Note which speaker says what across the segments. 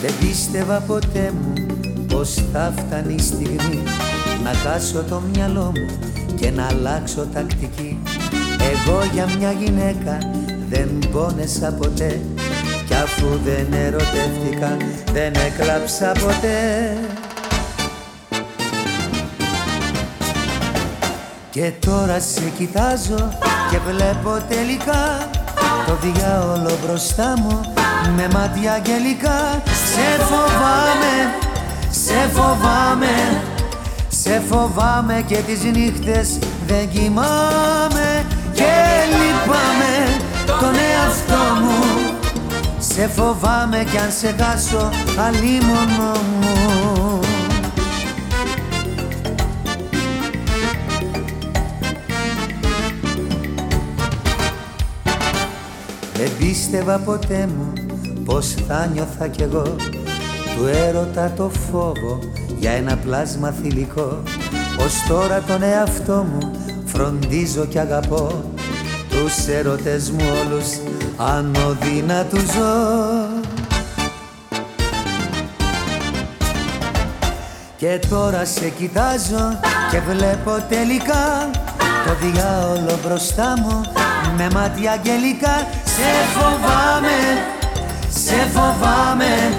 Speaker 1: Δεν πίστευα ποτέ μου πως θα φτάνει η στιγμή Να χάσω το μυαλό μου και να αλλάξω τακτική. Εγώ για μια γυναίκα δεν πόνεσα ποτέ Κι αφού δεν ερωτεύτηκα δεν έκλαψα ποτέ. Και τώρα σε κοιτάζω και βλέπω τελικά Το διάολο μπροστά μου με μάτια αγγελικά. Σε φοβάμαι, σε φοβάμαι Σε φοβάμαι και τις νύχτες δεν κοιμάμαι. Και λυπάμαι τον εαυτό μου. Σε φοβάμαι κι αν σε χάσω αλίμονο μου Δεν πίστευα ποτέ μου πως θα νιώθα κι εγώ. Του έρωτα το φόβο για ένα πλάσμα θηλυκό. Ως τώρα τον εαυτό μου φροντίζω κι αγαπώ. Τους έρωτες μου όλους ανώδυνα του ζω. Και τώρα σε κοιτάζω και βλέπω τελικά Το διάολο μπροστά μου με μάτια αγγελικά Σε φοβάμαι, σε φοβάμαι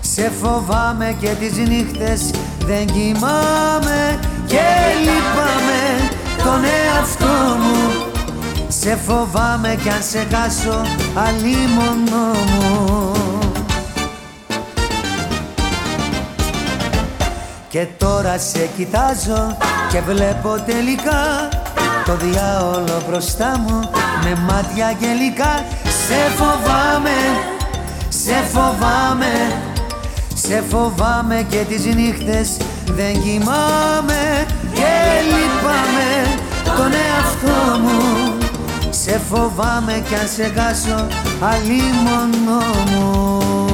Speaker 1: Σε φοβάμαι και τις νύχτες δεν κοιμάμαι Και λυπάμαι τον εαυτό μου. Σε φοβάμαι κι αν σε χάσω αλίμονο μου. Και τώρα σε κοιτάζω και βλέπω τελικά το διάολο μπροστά μου με μάτια αγγελικά Σε φοβάμαι, σε φοβάμαι Σε φοβάμαι και τις νύχτες δεν κοιμάμαι. Και λυπάμαι τον εαυτό μου Σε φοβάμαι κι αν σε χάσω αλίμονο μου